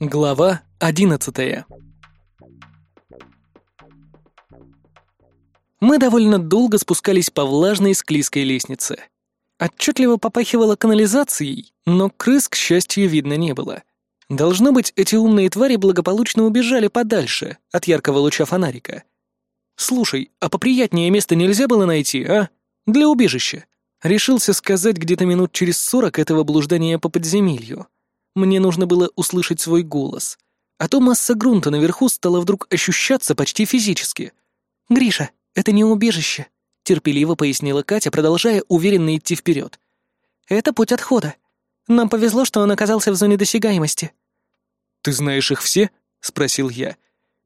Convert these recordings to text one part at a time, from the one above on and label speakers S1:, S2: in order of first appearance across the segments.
S1: Глава одиннадцатая Мы довольно долго спускались по влажной склизкой лестнице. Отчетливо попахивало канализацией, но крыс, к счастью, видно не было. Должно быть, эти умные твари благополучно убежали подальше от яркого луча фонарика. «Слушай, а поприятнее место нельзя было найти, а? Для убежища?» Решился сказать где-то минут через сорок этого блуждания по подземелью. Мне нужно было услышать свой голос. А то масса грунта наверху стала вдруг ощущаться почти физически. «Гриша, это не убежище», — терпеливо пояснила Катя, продолжая уверенно идти вперед. «Это путь отхода. Нам повезло, что он оказался в зоне досягаемости».
S2: «Ты знаешь их все?» — спросил я.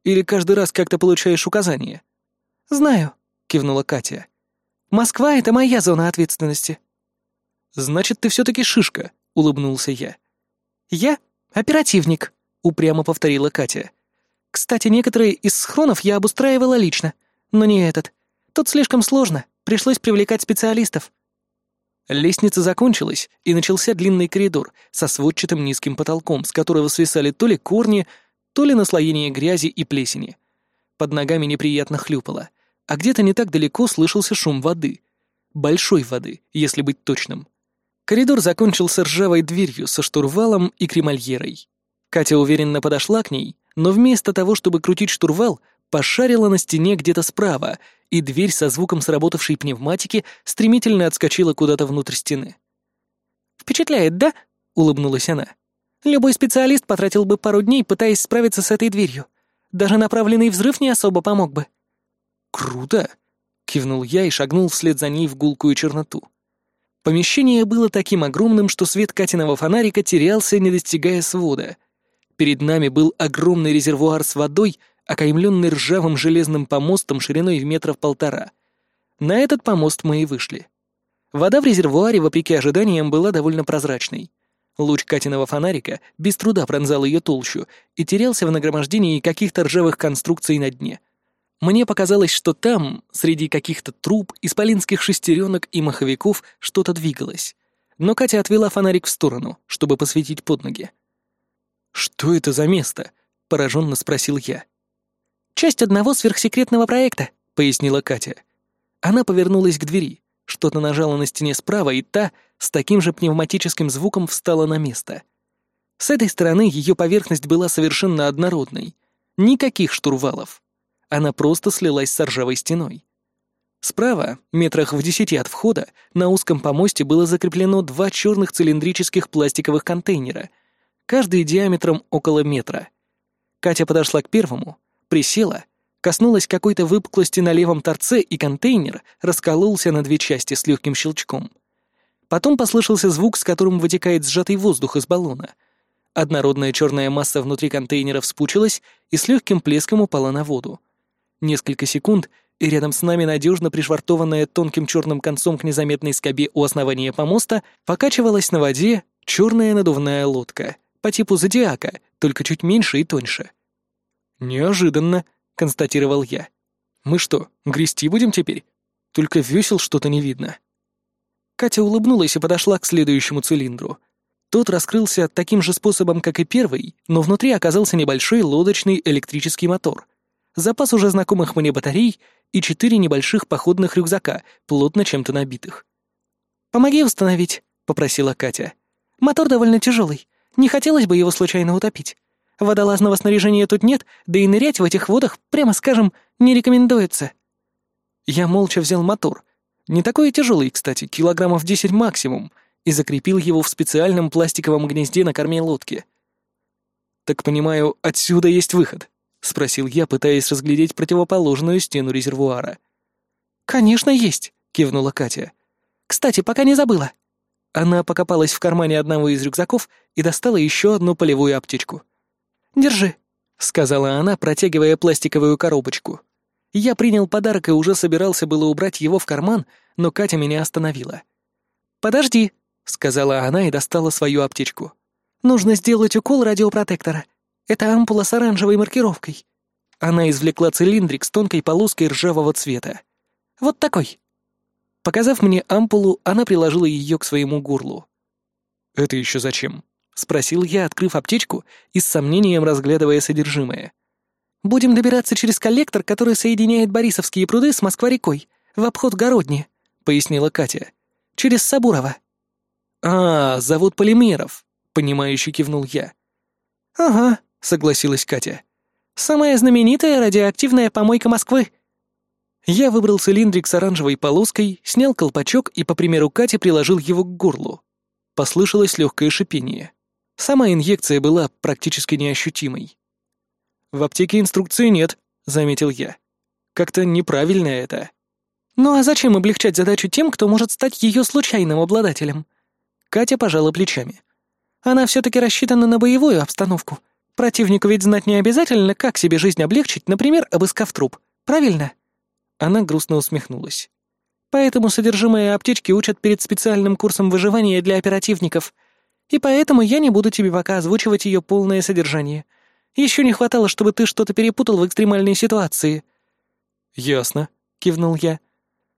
S2: «Или каждый раз как-то получаешь указания?»
S1: «Знаю», — кивнула Катя. «Москва — это моя зона ответственности».
S2: «Значит, ты все-таки шишка», — улыбнулся я.
S1: «Я оперативник», — упрямо повторила Катя. «Кстати, некоторые из схронов я обустраивала лично, но не этот. Тут слишком сложно, пришлось привлекать специалистов».
S2: Лестница закончилась, и начался длинный коридор со сводчатым низким потолком, с которого свисали то ли корни, то ли наслоение грязи и плесени. Под ногами неприятно хлюпало, а где-то не так далеко слышался шум воды. Большой воды, если быть точным. Коридор закончился ржавой дверью со штурвалом и кремальерой. Катя уверенно подошла к ней, но вместо того, чтобы крутить штурвал, пошарила на стене где-то справа, и дверь со звуком сработавшей пневматики стремительно отскочила куда-то внутрь стены.
S1: «Впечатляет, да?» — улыбнулась она. «Любой специалист потратил бы пару дней, пытаясь справиться с этой дверью. Даже направленный взрыв не особо помог бы».
S2: «Круто!» — кивнул я и шагнул вслед за ней в гулкую черноту. Помещение было таким огромным, что свет Катиного фонарика терялся, не достигая свода. Перед нами был огромный резервуар с водой — окаймленный ржавым железным помостом шириной в метров полтора. На этот помост мы и вышли. Вода в резервуаре, вопреки ожиданиям, была довольно прозрачной. Луч Катиного фонарика без труда пронзал ее толщу и терялся в нагромождении каких-то ржавых конструкций на дне. Мне показалось, что там, среди каких-то труб, исполинских шестеренок и маховиков, что-то двигалось. Но Катя отвела фонарик в сторону, чтобы посветить под ноги. «Что это за место?» — пораженно спросил я.
S1: «Часть одного сверхсекретного проекта», — пояснила Катя. Она повернулась к двери, что-то нажала на стене справа, и та с таким же пневматическим звуком встала на место. С этой стороны ее поверхность была совершенно однородной. Никаких штурвалов. Она просто слилась с ржавой стеной. Справа, метрах в десяти от входа, на узком помосте было закреплено два черных цилиндрических пластиковых контейнера, каждый диаметром около метра. Катя подошла к первому, Присела, коснулась какой-то выпуклости на левом торце, и контейнер раскололся на две части с легким щелчком. Потом послышался звук, с которым вытекает сжатый воздух из баллона. Однородная черная масса внутри контейнера вспучилась и с легким плеском упала на воду. Несколько секунд, и рядом с нами надежно пришвартованная тонким черным концом к незаметной скобе у основания помоста покачивалась на воде черная надувная лодка по типу зодиака, только чуть меньше и тоньше.
S2: «Неожиданно», — констатировал я. «Мы что, грести будем теперь? Только весел что-то не видно».
S1: Катя улыбнулась и подошла к следующему цилиндру. Тот раскрылся таким же способом, как и первый, но внутри оказался небольшой лодочный электрический мотор. Запас уже знакомых мне батарей и четыре небольших походных рюкзака, плотно чем-то набитых. «Помоги установить», — попросила Катя. «Мотор довольно тяжелый. Не хотелось бы его случайно утопить». Водолазного снаряжения тут нет, да и нырять в этих водах, прямо скажем, не рекомендуется. Я молча взял мотор. Не такой тяжелый, кстати, килограммов 10 максимум, и закрепил его в специальном пластиковом гнезде на корме лодки. «Так понимаю, отсюда есть выход?» — спросил я, пытаясь разглядеть противоположную стену резервуара. «Конечно, есть», — кивнула Катя. «Кстати, пока не забыла». Она покопалась в кармане одного из рюкзаков и достала еще одну полевую аптечку. «Держи», — сказала она, протягивая пластиковую коробочку. Я принял подарок и уже собирался было убрать его в карман, но Катя меня остановила. «Подожди», — сказала она и достала свою аптечку. «Нужно сделать укол радиопротектора. Это ампула с оранжевой маркировкой». Она извлекла цилиндрик с тонкой полоской ржавого цвета. «Вот такой». Показав мне ампулу, она приложила ее к своему горлу.
S2: «Это еще зачем?»
S1: — спросил я, открыв аптечку и с сомнением разглядывая содержимое. «Будем добираться через коллектор, который соединяет Борисовские пруды с Москва-рекой, в обход Городни», — пояснила Катя. «Через Сабурова».
S2: «А, завод полимеров», — понимающе кивнул я.
S1: «Ага», — согласилась Катя. «Самая знаменитая радиоактивная помойка Москвы».
S2: Я выбрал цилиндрик с оранжевой полоской, снял колпачок и, по примеру Кати, приложил его к горлу. Послышалось легкое шипение. Сама инъекция была практически неощутимой. «В аптеке инструкции нет», — заметил я. «Как-то неправильно это».
S1: «Ну а зачем облегчать задачу тем, кто может стать ее случайным обладателем?» Катя пожала плечами. «Она все-таки рассчитана на боевую обстановку. Противнику ведь знать не обязательно, как себе жизнь облегчить, например, обыскав труп. Правильно?»
S2: Она грустно усмехнулась.
S1: «Поэтому содержимое аптечки учат перед специальным курсом выживания для оперативников. И поэтому я не буду тебе пока озвучивать ее полное содержание. Еще не хватало, чтобы ты что-то перепутал в экстремальной ситуации».
S2: «Ясно», — кивнул я.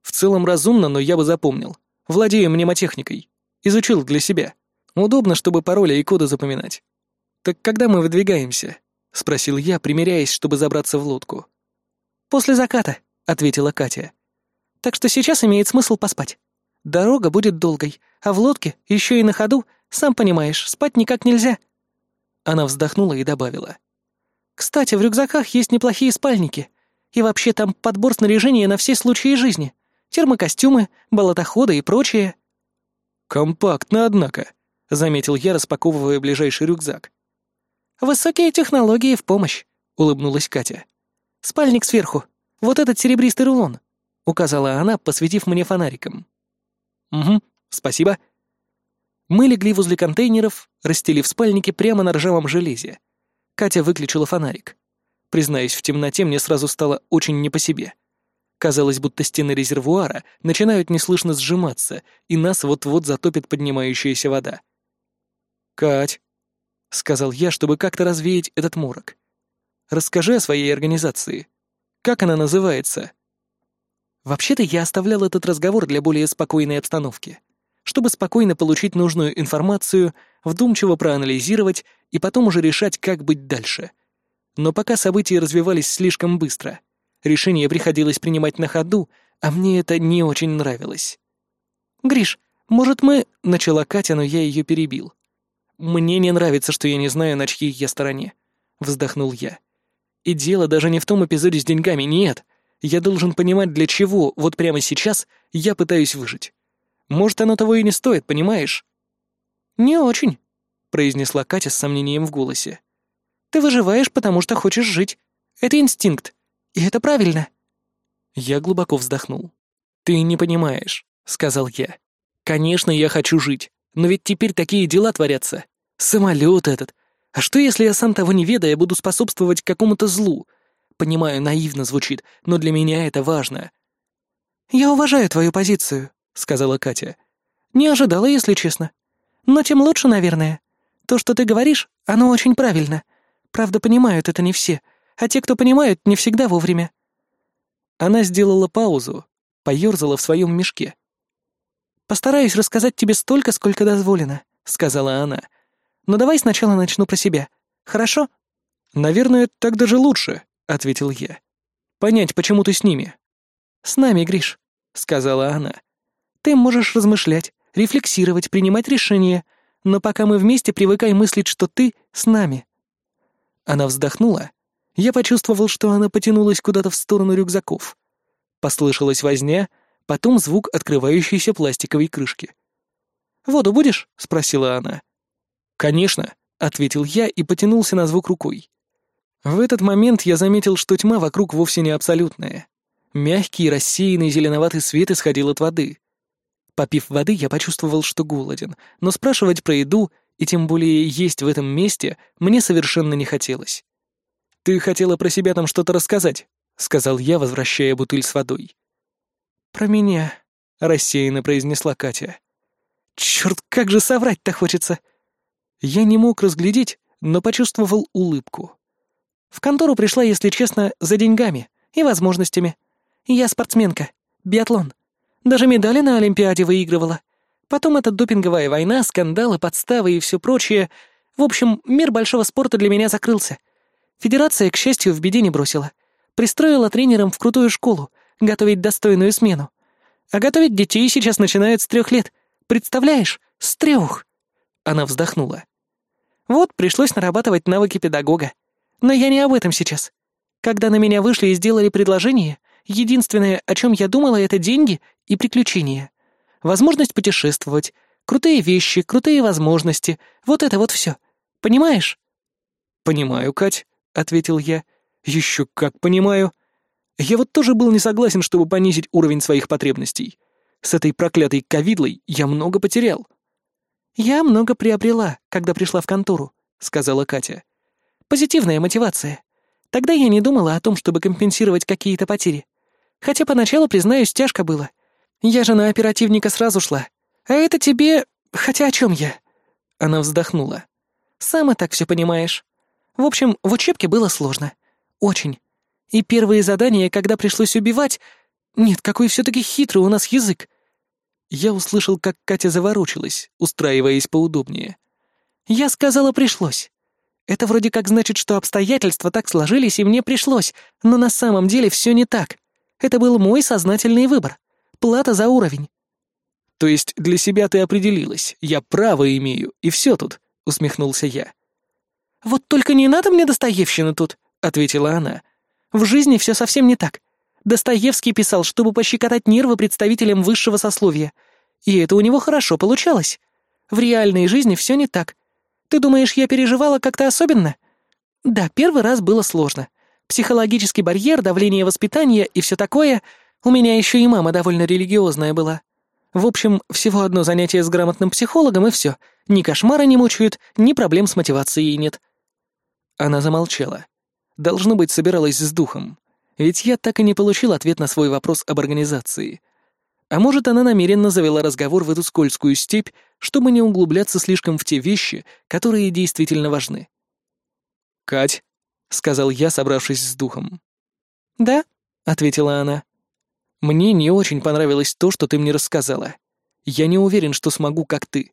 S2: «В целом разумно, но я бы запомнил. Владею мнемотехникой. Изучил для себя. Удобно, чтобы пароли и коды запоминать. Так когда мы выдвигаемся?» — спросил я, примеряясь, чтобы забраться в лодку.
S1: «После заката», — ответила Катя. «Так что сейчас имеет смысл поспать. Дорога будет долгой, а в лодке, еще и на ходу, сам понимаешь, спать никак нельзя».
S2: Она вздохнула и добавила.
S1: «Кстати, в рюкзаках есть неплохие спальники. И вообще там подбор снаряжения на все случаи жизни. Термокостюмы, болотоходы и прочее».
S2: «Компактно, однако», — заметил я, распаковывая ближайший рюкзак.
S1: «Высокие технологии в помощь», — улыбнулась Катя. «Спальник сверху, вот этот серебристый рулон», — указала она, посветив мне фонариком.
S2: «Угу, спасибо». Мы легли возле контейнеров, расстелив спальники прямо на ржавом железе. Катя выключила фонарик. Признаюсь, в темноте мне сразу стало очень не по себе. Казалось, будто стены резервуара начинают неслышно сжиматься, и нас вот-вот затопит поднимающаяся вода. «Кать», — сказал я, чтобы как-то развеять этот морок, — «расскажи о своей организации». Как она называется?»
S1: Вообще-то я оставлял этот разговор для более спокойной обстановки, чтобы спокойно получить нужную информацию, вдумчиво проанализировать и потом уже решать, как быть дальше. Но пока события развивались слишком быстро, решение приходилось принимать на ходу, а мне это не очень нравилось. «Гриш, может, мы...» — начала Катя, но я ее перебил. «Мне не нравится, что я не знаю, на чьей я стороне», — вздохнул я. И дело даже не в том эпизоде с деньгами, нет. Я должен понимать, для чего вот прямо сейчас я пытаюсь выжить. Может, оно того и не стоит, понимаешь? «Не очень», — произнесла Катя с сомнением в голосе. «Ты выживаешь, потому что хочешь жить. Это инстинкт. И это правильно».
S2: Я глубоко вздохнул. «Ты не понимаешь», — сказал я. «Конечно, я хочу жить, но ведь теперь такие дела творятся. Самолет этот, а что, если я сам того не ведая буду способствовать какому-то злу? Понимаю, наивно звучит, но для меня это важно.
S1: «Я уважаю твою позицию», — сказала Катя. «Не ожидала, если честно. Но тем лучше, наверное. То, что ты говоришь, оно очень правильно. Правда, понимают это не все, а те, кто понимают, не всегда вовремя».
S2: Она сделала паузу, поёрзала в своем мешке.
S1: «Постараюсь рассказать тебе столько, сколько дозволено», — сказала она, но давай сначала начну про себя. Хорошо?»
S2: «Наверное, так даже лучше», — ответил я. «Понять, почему ты с ними».
S1: «С нами, Гриш», — сказала она. «Ты можешь размышлять, рефлексировать, принимать решения, но пока мы вместе, привыкай мыслить, что ты с нами».
S2: Она вздохнула. Я почувствовал, что она потянулась куда-то в сторону рюкзаков. Послышалась возня, потом звук открывающейся пластиковой крышки.
S1: «Воду будешь?»
S2: — спросила она. «Конечно», — ответил я и потянулся на звук рукой. В этот момент я заметил, что тьма вокруг вовсе не абсолютная. Мягкий, рассеянный зеленоватый свет исходил от воды. Попив воды, я почувствовал, что голоден, но спрашивать про еду, и тем более есть в этом месте, мне совершенно не хотелось. «Ты хотела про себя там что-то рассказать?» — сказал я, возвращая бутыль с водой.
S1: «Про меня», —
S2: рассеянно произнесла Катя.
S1: «Чёрт, как же соврать-то хочется!»
S2: Я не мог разглядеть, но почувствовал улыбку.
S1: В контору пришла, если честно, за деньгами и возможностями. Я спортсменка, биатлон. Даже медали на Олимпиаде выигрывала. Потом эта допинговая война, скандалы, подставы и все прочее. В общем, мир большого спорта для меня закрылся. Федерация, к счастью, в беде не бросила. Пристроила тренером в крутую школу, готовить достойную смену. А готовить детей сейчас начинают с трех лет. Представляешь? С трех. Она вздохнула. Вот, пришлось нарабатывать навыки педагога. Но я не об этом сейчас. Когда на меня вышли и сделали предложение, единственное, о чем я думала, это деньги и приключения. Возможность путешествовать, крутые вещи, крутые возможности, вот это вот все. Понимаешь?
S2: «Понимаю, Кать», — ответил я. «Еще как понимаю. Я вот тоже был не согласен, чтобы понизить уровень своих потребностей. С этой проклятой ковидлой я много потерял».
S1: «Я много приобрела, когда пришла в контору», — сказала Катя. «Позитивная мотивация. Тогда я не думала о том, чтобы компенсировать какие-то потери. Хотя поначалу, признаюсь, тяжко было. Я же на оперативника сразу шла. А это тебе... Хотя о чем я?» Она вздохнула. «Сам и так все понимаешь. В общем, в учебке было сложно. Очень. И первые задания, когда пришлось убивать... Нет, какой все-таки хитрый у нас язык.
S2: Я услышал, как Катя заворочилась, устраиваясь поудобнее.
S1: Я сказала «пришлось». Это вроде как значит, что обстоятельства так сложились, и мне пришлось, но на самом деле все не так. Это был мой сознательный выбор. Плата за уровень.
S2: То есть для себя ты определилась, я право имею, и все тут, усмехнулся я.
S1: Вот только не надо мне Достоевщины тут, ответила она. В жизни все совсем не так. Достоевский писал, чтобы пощекотать нервы представителям высшего сословия. И это у него хорошо получалось. В реальной жизни все не так. Ты думаешь, я переживала как-то особенно? Да, первый раз было сложно. Психологический барьер, давление воспитания и все такое. У меня еще и мама довольно религиозная была. В общем, всего одно занятие с грамотным психологом, и все. Ни кошмара не мучают, ни проблем с мотивацией нет.
S2: Она замолчала. Должно быть, собиралась с духом. Ведь я так и не получил ответ на свой вопрос об организации. А может, она намеренно завела разговор в эту скользкую степь, чтобы не углубляться слишком в те вещи, которые действительно важны. «Кать», — сказал я, собравшись с духом.
S1: «Да», — ответила она.
S2: «Мне не очень понравилось то, что ты мне рассказала. Я не уверен, что смогу, как ты.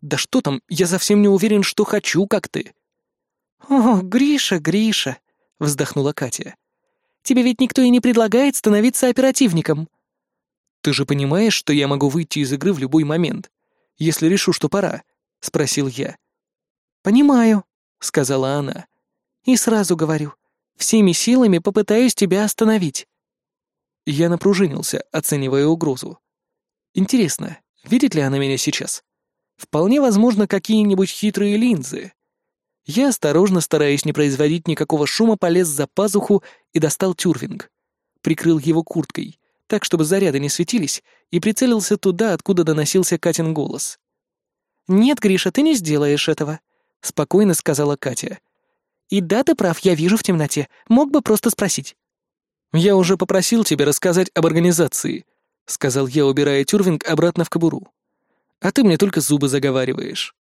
S2: Да что там, я совсем не уверен, что хочу, как ты».
S1: «О, Гриша, Гриша», — вздохнула Катя. «Тебе ведь никто и не предлагает становиться оперативником».
S2: «Ты же понимаешь, что я могу выйти из игры в любой момент, если решу, что пора?» — спросил я.
S1: «Понимаю», — сказала она. «И сразу говорю, всеми силами попытаюсь тебя остановить».
S2: Я напружинился, оценивая угрозу. Интересно, видит ли она меня сейчас? Вполне возможно, какие-нибудь хитрые линзы. Я осторожно, стараясь не производить никакого шума, полез за пазуху и достал тюрвинг. Прикрыл его курткой, так, чтобы заряды не светились, и прицелился туда, откуда доносился Катин голос.
S1: «Нет, Гриша, ты не сделаешь этого», — спокойно сказала Катя. «И да, ты прав, я вижу в темноте. Мог бы просто спросить».
S2: «Я уже попросил тебя рассказать об организации», — сказал я, убирая тюрвинг обратно в кобуру. «А ты мне только зубы заговариваешь».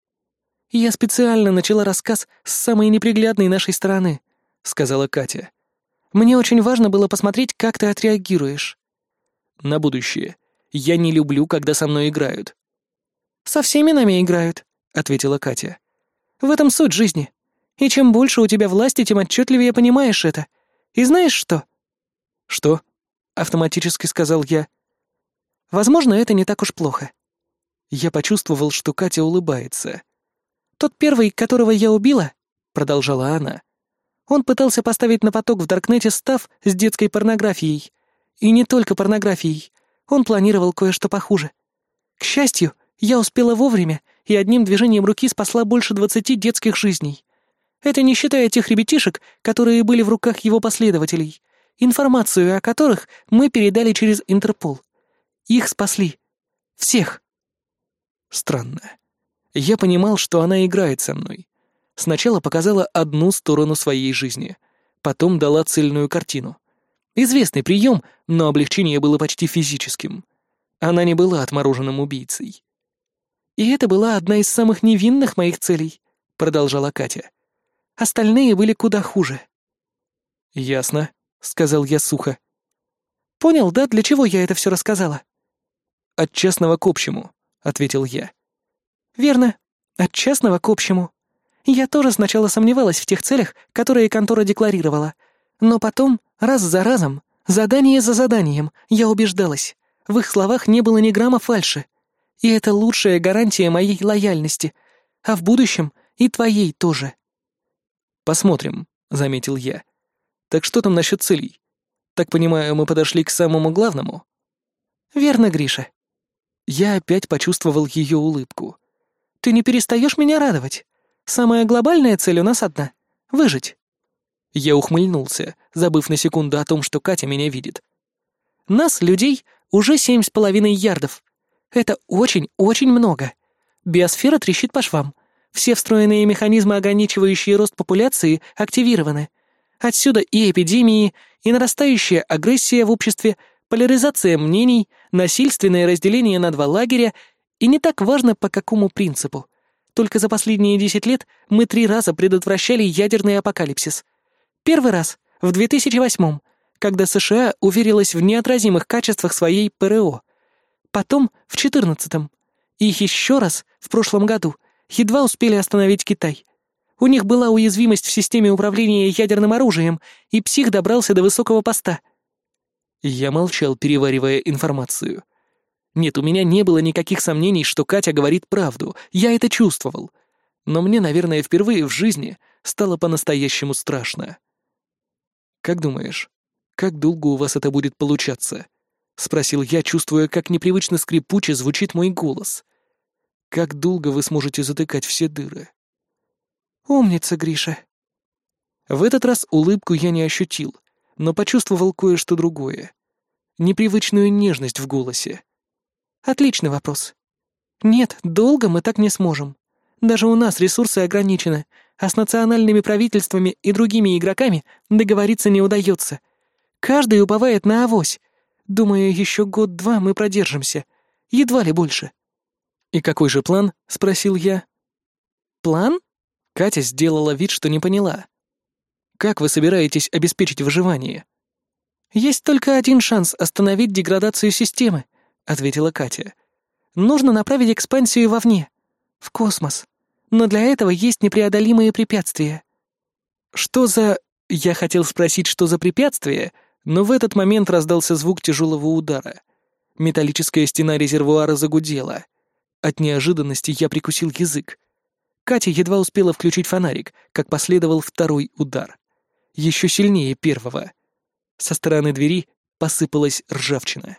S1: «Я специально начала рассказ с самой неприглядной нашей стороны», — сказала Катя. «Мне очень важно было посмотреть, как ты отреагируешь
S2: на будущее. Я не люблю, когда со мной играют».
S1: «Со всеми нами играют», — ответила Катя. «В этом суть жизни. И чем больше у тебя власти, тем отчетливее понимаешь это. И знаешь что?»
S2: «Что?» — автоматически сказал я.
S1: «Возможно, это не так уж плохо».
S2: Я почувствовал, что Катя улыбается.
S1: «Тот первый, которого я убила», — продолжала она, — «он пытался поставить на поток в Даркнете став с детской порнографией, и не только порнографией. Он планировал кое-что похуже. К счастью, я успела вовремя и одним движением руки спасла больше двадцати детских жизней. Это не считая тех ребятишек, которые были в руках его последователей, информацию о которых мы передали через Интерпол. Их спасли. Всех.
S2: Странно. Я понимал, что она играет со мной. Сначала показала одну сторону своей жизни, потом дала цельную картину — Известный прием, но облегчение было почти физическим. Она не была отмороженным убийцей.
S1: «И это была одна из самых невинных моих целей», — продолжала Катя. «Остальные были куда хуже».
S2: «Ясно», — сказал я сухо.
S1: «Понял, да, для чего я это все рассказала?»
S2: «От частного к общему», — ответил я. «Верно. От частного к общему. Я тоже сначала сомневалась в тех целях, которые контора декларировала. Но потом, раз за разом, задание за заданием, я убеждалась. В их словах не было ни грамма фальши. И это лучшая гарантия моей лояльности. А в будущем и твоей тоже.
S1: «Посмотрим», — заметил я. «Так что там насчет целей? Так понимаю, мы подошли к самому главному?»
S2: «Верно, Гриша».
S1: Я опять почувствовал ее улыбку.
S2: «Ты не перестаешь меня радовать. Самая глобальная цель у нас одна — выжить».
S1: Я ухмыльнулся, забыв на секунду о том, что Катя меня видит.
S2: «Нас, людей, уже семь с половиной ярдов. Это очень-очень много. Биосфера трещит по швам. Все встроенные механизмы, ограничивающие рост популяции, активированы. Отсюда и эпидемии, и нарастающая агрессия в обществе, поляризация мнений, насильственное разделение на два лагеря, и не так важно, по какому принципу. Только за последние десять лет мы три раза предотвращали ядерный апокалипсис. Первый раз — в 2008 когда США уверилась в неотразимых качествах своей ПРО. Потом — в 14 И еще раз, в прошлом году, едва успели остановить Китай. У них была уязвимость в системе управления ядерным оружием, и псих добрался до высокого поста.
S1: Я молчал, переваривая информацию. Нет, у меня не было никаких сомнений, что Катя говорит правду. Я это чувствовал. Но мне, наверное, впервые в жизни стало по-настоящему страшно. Как думаешь, как долго у вас это будет получаться?» — спросил я, чувствуя, как непривычно скрипуче звучит мой голос. «Как долго вы сможете затыкать все дыры?»
S2: «Умница, Гриша».
S1: В этот раз улыбку я не ощутил, но почувствовал кое-что другое. Непривычную нежность в голосе.
S2: «Отличный вопрос. Нет, долго мы так не сможем. Даже у нас ресурсы ограничены, а с национальными правительствами и другими игроками договориться не удается. Каждый уповает на авось. Думаю, еще год-два мы продержимся. Едва ли больше».
S1: «И какой же план?» — спросил я.
S2: «План?»
S1: Катя сделала вид, что не поняла. «Как вы собираетесь обеспечить выживание?»
S2: «Есть только один шанс остановить деградацию системы», — ответила Катя. «Нужно направить экспансию вовне, в космос. Но для этого есть непреодолимые препятствия».
S1: «Что за...» Я хотел спросить, что за препятствие, но в этот момент раздался звук тяжелого удара. Металлическая стена резервуара загудела. От неожиданности я прикусил язык. Катя едва успела включить фонарик, как последовал второй удар. Еще сильнее первого. Со стороны двери посыпалась ржавчина.